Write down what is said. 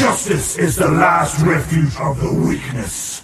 Justice is the last refuge of the weakness.